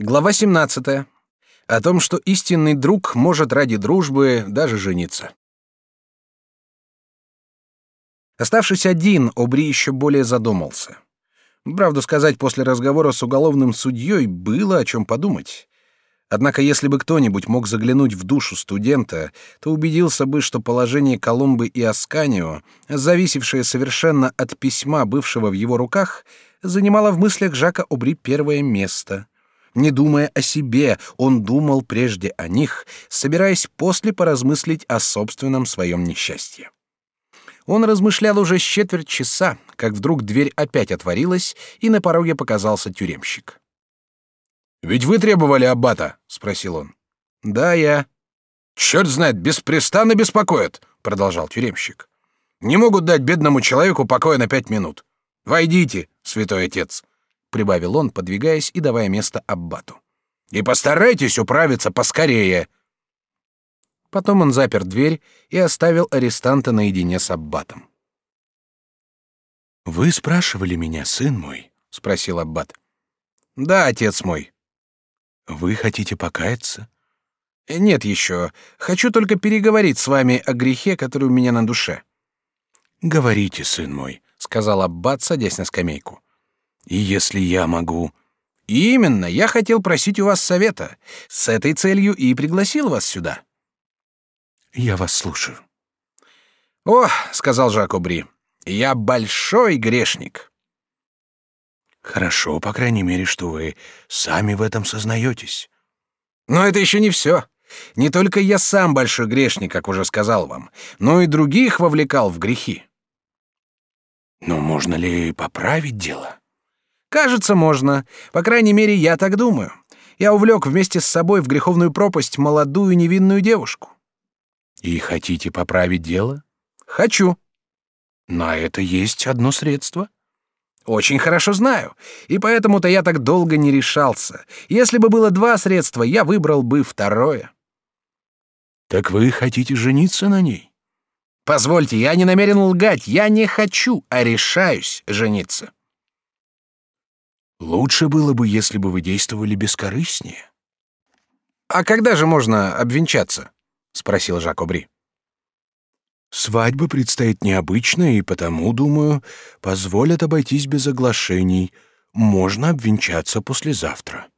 Глава 17. О том, что истинный друг может ради дружбы даже жениться. Оставшись один, Обри еще более задумался. Правду сказать, после разговора с уголовным судьей было о чем подумать. Однако, если бы кто-нибудь мог заглянуть в душу студента, то убедился бы, что положение Колумбы и Асканио, зависевшее совершенно от письма, бывшего в его руках, занимало в мыслях Жака Обри первое место — не думая о себе, он думал прежде о них, собираясь после поразмыслить о собственном своем несчастье. Он размышлял уже с четверть часа, как вдруг дверь опять отворилась, и на пороге показался тюремщик. «Ведь вы требовали аббата?» — спросил он. «Да, я». «Черт знает, беспрестанно беспокоят», — продолжал тюремщик. «Не могут дать бедному человеку покоя на пять минут. Войдите, святой отец прибавил он, подвигаясь и давая место аббату. И постарайтесь управиться поскорее. Потом он запер дверь и оставил арестанта наедине с аббатом. Вы спрашивали меня, сын мой, спросил аббат. Да, отец мой. Вы хотите покаяться? Нет еще. Хочу только переговорить с вами о грехе, который у меня на душе. Говорите, сын мой, сказал аббат, садясь на скамейку. И если я могу... Именно, я хотел просить у вас совета. С этой целью и пригласил вас сюда. Я вас слушаю. О, сказал Жак Обри, я большой грешник. Хорошо, по крайней мере, что вы сами в этом сознаетесь. Но это еще не все. Не только я сам большой грешник, как уже сказал вам, но и других вовлекал в грехи. Но можно ли поправить дело? Кажется, можно. По крайней мере, я так думаю. Я увлек вместе с собой в греховную пропасть молодую невинную девушку. И хотите поправить дело? Хочу. На это есть одно средство. Очень хорошо знаю, и поэтому-то я так долго не решался. Если бы было два средства, я выбрал бы второе. Так вы хотите жениться на ней? Позвольте, я не намерен лгать. Я не хочу, а решаюсь жениться. Лучше было бы, если бы вы действовали бескорыстнее. А когда же можно обвенчаться? спросил Жак Обри. Свадьба предстоит необычная, и потому, думаю, позволят обойтись без оглашений. Можно обвенчаться послезавтра.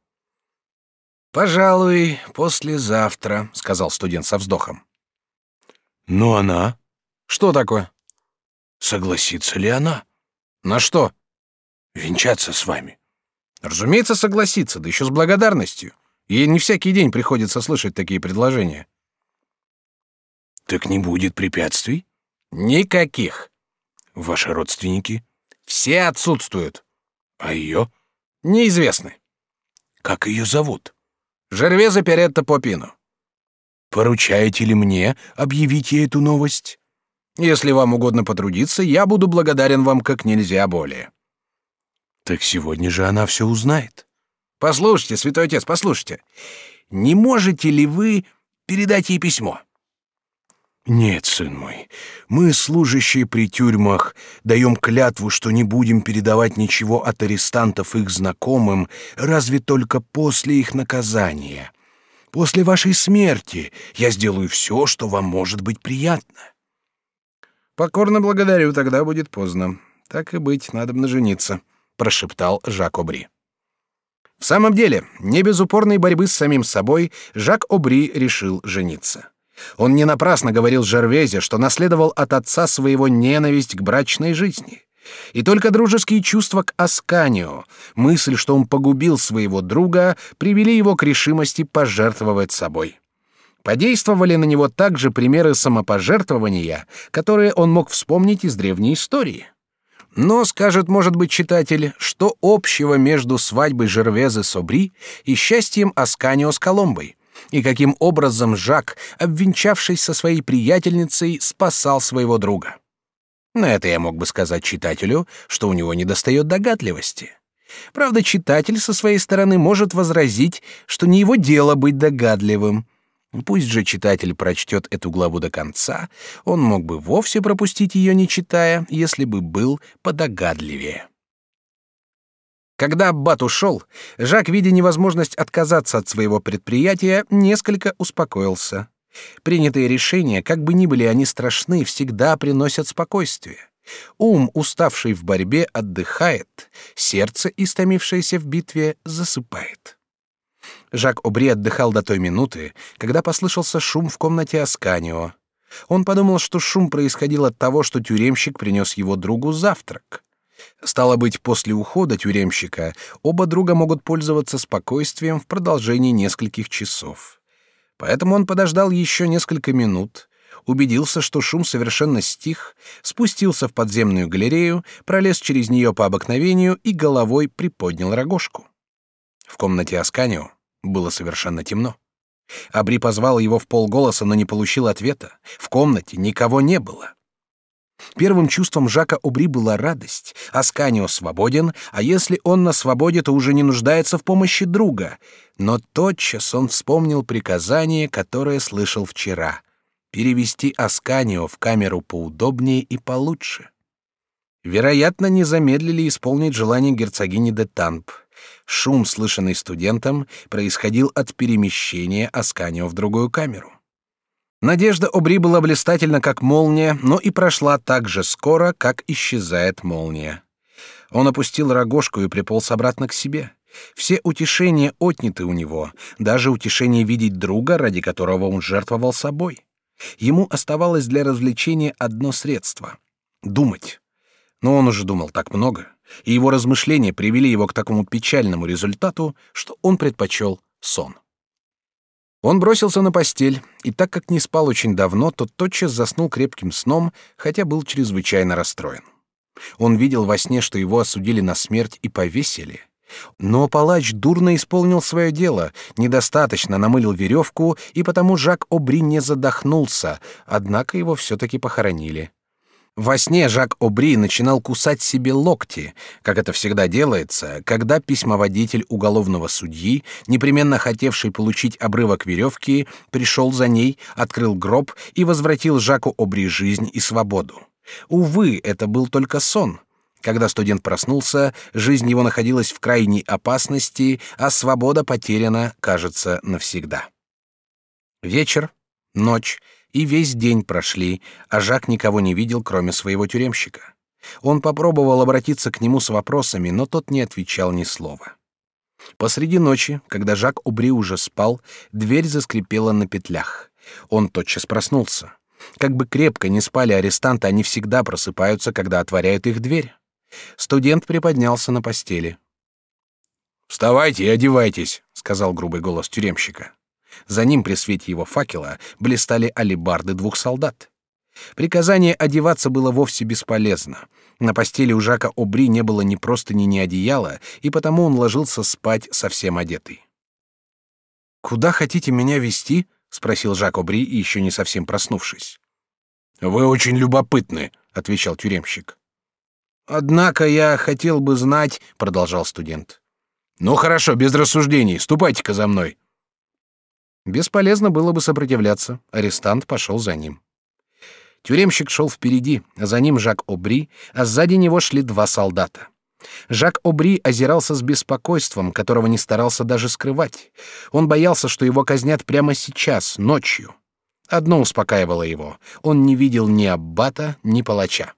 Пожалуй, послезавтра, сказал студент со вздохом. Но она? Что такое? Согласится ли она? На что? Венчаться с вами. Разумеется, согласится, да еще с благодарностью. Ей не всякий день приходится слышать такие предложения. Так не будет препятствий? Никаких. Ваши родственники? Все отсутствуют. А ее? Неизвестны. Как ее зовут? Жервеза Перетта Попину. Поручаете ли мне объявить ей эту новость? Если вам угодно потрудиться, я буду благодарен вам как нельзя более. Так сегодня же она все узнает. Послушайте, святой отец, послушайте. Не можете ли вы передать ей письмо? Нет, сын мой. Мы, служащие при тюрьмах, даем клятву, что не будем передавать ничего от арестантов их знакомым, разве только после их наказания. После вашей смерти я сделаю все, что вам может быть приятно. Покорно благодарю, тогда будет поздно. Так и быть, надо бы жениться прошептал Жак Обри. В самом деле, не без упорной борьбы с самим собой, Жак Обри решил жениться. Он не напрасно говорил Жервезе, что наследовал от отца своего ненависть к брачной жизни. И только дружеские чувства к Асканио, мысль, что он погубил своего друга, привели его к решимости пожертвовать собой. Подействовали на него также примеры самопожертвования, которые он мог вспомнить из древней истории. Но, скажет, может быть, читатель, что общего между свадьбой Жервезы с Обри и счастьем Асканио с Коломбой? И каким образом Жак, обвенчавшись со своей приятельницей, спасал своего друга? На это я мог бы сказать читателю, что у него недостает догадливости. Правда, читатель со своей стороны может возразить, что не его дело быть догадливым — Пусть же читатель прочтет эту главу до конца, он мог бы вовсе пропустить ее не читая, если бы был подогадливее. Когда аббат ушел, Жак, видя невозможность отказаться от своего предприятия, несколько успокоился. Принятые решения, как бы ни были они страшны, всегда приносят спокойствие. Ум, уставший в борьбе, отдыхает, сердце, истомившееся в битве, засыпает. Жак Обри отдыхал до той минуты, когда послышался шум в комнате Асканио. Он подумал, что шум происходил от того, что тюремщик принес его другу завтрак. Стало быть, после ухода тюремщика оба друга могут пользоваться спокойствием в продолжении нескольких часов. Поэтому он подождал еще несколько минут, убедился, что шум совершенно стих, спустился в подземную галерею, пролез через нее по обыкновению и головой приподнял рогожку. В комнате Асканио было совершенно темно. Абри позвал его в полголоса, но не получил ответа. В комнате никого не было. Первым чувством Жака Обри была радость. Асканио свободен, а если он на свободе, то уже не нуждается в помощи друга. Но тотчас он вспомнил приказание, которое слышал вчера — перевести Асканио в камеру поудобнее и получше. Вероятно, не замедлили исполнить желание герцогини де Тамп. Шум, слышанный студентом, происходил от перемещения Асканио в другую камеру. Надежда Обри была блистательна, как молния, но и прошла так же скоро, как исчезает молния. Он опустил рогожку и приполз обратно к себе. Все утешения отняты у него, даже утешение видеть друга, ради которого он жертвовал собой. Ему оставалось для развлечения одно средство — думать. Но он уже думал так много, и его размышления привели его к такому печальному результату, что он предпочел сон. Он бросился на постель, и так как не спал очень давно, то тотчас заснул крепким сном, хотя был чрезвычайно расстроен. Он видел во сне, что его осудили на смерть и повесили. Но палач дурно исполнил свое дело, недостаточно намылил веревку, и потому Жак Обри не задохнулся, однако его все-таки похоронили. Во сне Жак Обри начинал кусать себе локти, как это всегда делается, когда письмоводитель уголовного судьи, непременно хотевший получить обрывок веревки, пришел за ней, открыл гроб и возвратил Жаку Обри жизнь и свободу. Увы, это был только сон. Когда студент проснулся, жизнь его находилась в крайней опасности, а свобода потеряна, кажется, навсегда. Вечер, ночь — и весь день прошли, а Жак никого не видел, кроме своего тюремщика. Он попробовал обратиться к нему с вопросами, но тот не отвечал ни слова. Посреди ночи, когда Жак Убри уже спал, дверь заскрипела на петлях. Он тотчас проснулся. Как бы крепко не спали арестанты, они всегда просыпаются, когда отворяют их дверь. Студент приподнялся на постели. «Вставайте и одевайтесь», — сказал грубый голос тюремщика. За ним при свете его факела блистали алебарды двух солдат. Приказание одеваться было вовсе бесполезно. На постели у Жака Обри не было ни простыни, ни одеяла, и потому он ложился спать совсем одетый. «Куда хотите меня вести? спросил Жак Обри, еще не совсем проснувшись. «Вы очень любопытны», — отвечал тюремщик. «Однако я хотел бы знать», — продолжал студент. «Ну хорошо, без рассуждений, ступайте-ка за мной», Бесполезно было бы сопротивляться. Арестант пошел за ним. Тюремщик шел впереди, за ним Жак Обри, а сзади него шли два солдата. Жак Обри озирался с беспокойством, которого не старался даже скрывать. Он боялся, что его казнят прямо сейчас, ночью. Одно успокаивало его: он не видел ни аббата, ни палача.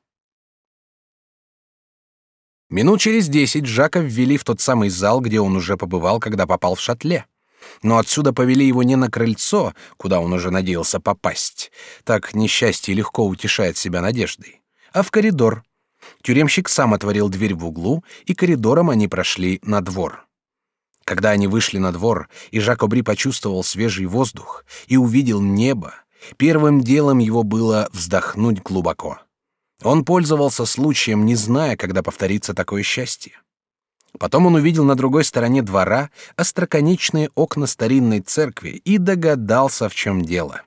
Минут через десять Жака ввели в тот самый зал, где он уже побывал, когда попал в шатле но отсюда повели его не на крыльцо, куда он уже надеялся попасть. Так несчастье легко утешает себя надеждой, а в коридор. Тюремщик сам отворил дверь в углу, и коридором они прошли на двор. Когда они вышли на двор, и Жак Обри почувствовал свежий воздух и увидел небо, первым делом его было вздохнуть глубоко. Он пользовался случаем, не зная, когда повторится такое счастье. Потом он увидел на другой стороне двора остроконечные окна старинной церкви и догадался, в чем дело.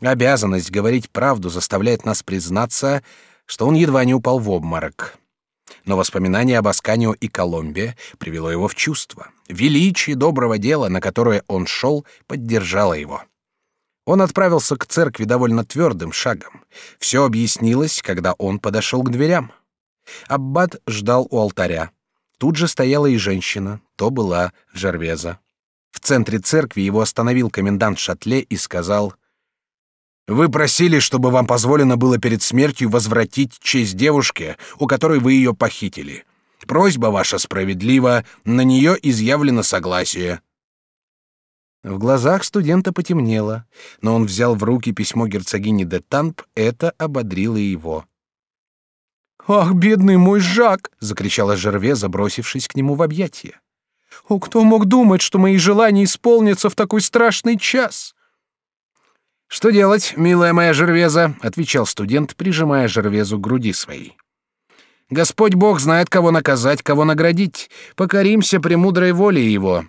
Обязанность говорить правду заставляет нас признаться, что он едва не упал в обморок. Но воспоминание об Асканио и Коломбе привело его в чувство. Величие доброго дела, на которое он шел, поддержало его. Он отправился к церкви довольно твердым шагом. Все объяснилось, когда он подошел к дверям. Аббат ждал у алтаря. Тут же стояла и женщина, то была Жервеза. В центре церкви его остановил комендант Шатле и сказал: "Вы просили, чтобы вам позволено было перед смертью возвратить честь девушке, у которой вы ее похитили. Просьба ваша справедлива, на нее изъявлено согласие. В глазах студента потемнело, но он взял в руки письмо герцогини де Тамп, это ободрило его. «Ах, бедный мой Жак!» — закричала Жерве, забросившись к нему в объятия. «О, кто мог думать, что мои желания исполнятся в такой страшный час?» «Что делать, милая моя Жервеза?» — отвечал студент, прижимая Жервезу к груди своей. «Господь Бог знает, кого наказать, кого наградить. Покоримся премудрой воле Его».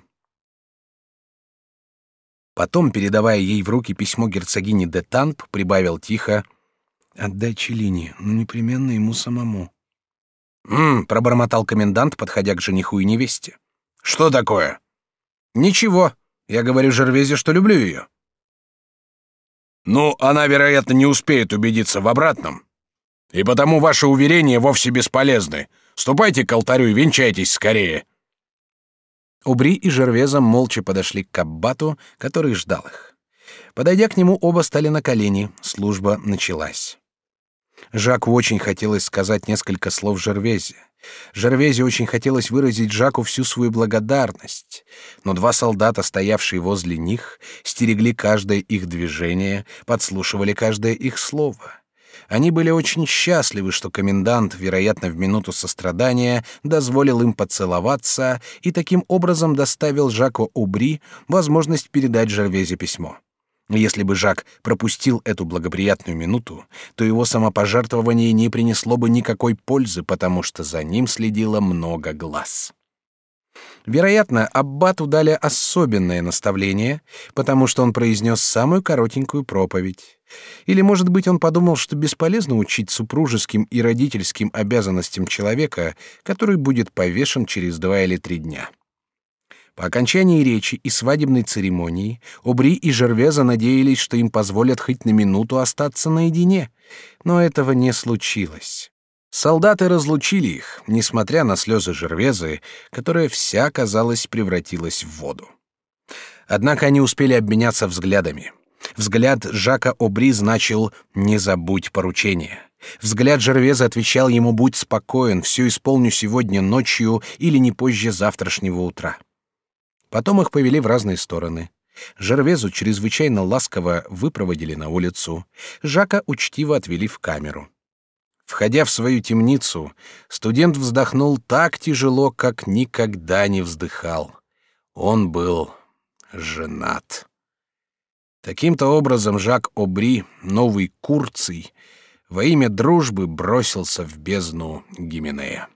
Потом, передавая ей в руки письмо герцогини де Танп, прибавил тихо «Отдай Челине, но непременно ему самому». «М-м», пробормотал комендант, подходя к жениху и невесте. «Что такое?» «Ничего. Я говорю Жервезе, что люблю ее». «Ну, она, вероятно, не успеет убедиться в обратном. И потому ваши уверения вовсе бесполезны. Ступайте к алтарю и венчайтесь скорее». Убри и Жервеза молча подошли к Каббату, который ждал их. Подойдя к нему, оба стали на колени. Служба началась. Жаку очень хотелось сказать несколько слов Жервезе. Жервезе очень хотелось выразить Жаку всю свою благодарность, но два солдата, стоявшие возле них, стерегли каждое их движение, подслушивали каждое их слово. Они были очень счастливы, что комендант, вероятно, в минуту сострадания, дозволил им поцеловаться и таким образом доставил Жаку Убри возможность передать Жервезе письмо. Если бы Жак пропустил эту благоприятную минуту, то его самопожертвование не принесло бы никакой пользы, потому что за ним следило много глаз. Вероятно, аббату дали особенное наставление, потому что он произнес самую коротенькую проповедь. Или, может быть, он подумал, что бесполезно учить супружеским и родительским обязанностям человека, который будет повешен через два или три дня. По окончании речи и свадебной церемонии Обри и Жервеза надеялись, что им позволят хоть на минуту остаться наедине, но этого не случилось. Солдаты разлучили их, несмотря на слезы Жервезы, которая вся, казалось, превратилась в воду. Однако они успели обменяться взглядами. Взгляд Жака Обри значил «не забудь поручение». Взгляд Жервеза отвечал ему «будь спокоен, все исполню сегодня ночью или не позже завтрашнего утра». Потом их повели в разные стороны. Жервезу чрезвычайно ласково выпроводили на улицу, Жака учтиво отвели в камеру. Входя в свою темницу, студент вздохнул так тяжело, как никогда не вздыхал. Он был женат. Таким-то образом Жак Обри, новый Курций, во имя дружбы бросился в бездну Гименея.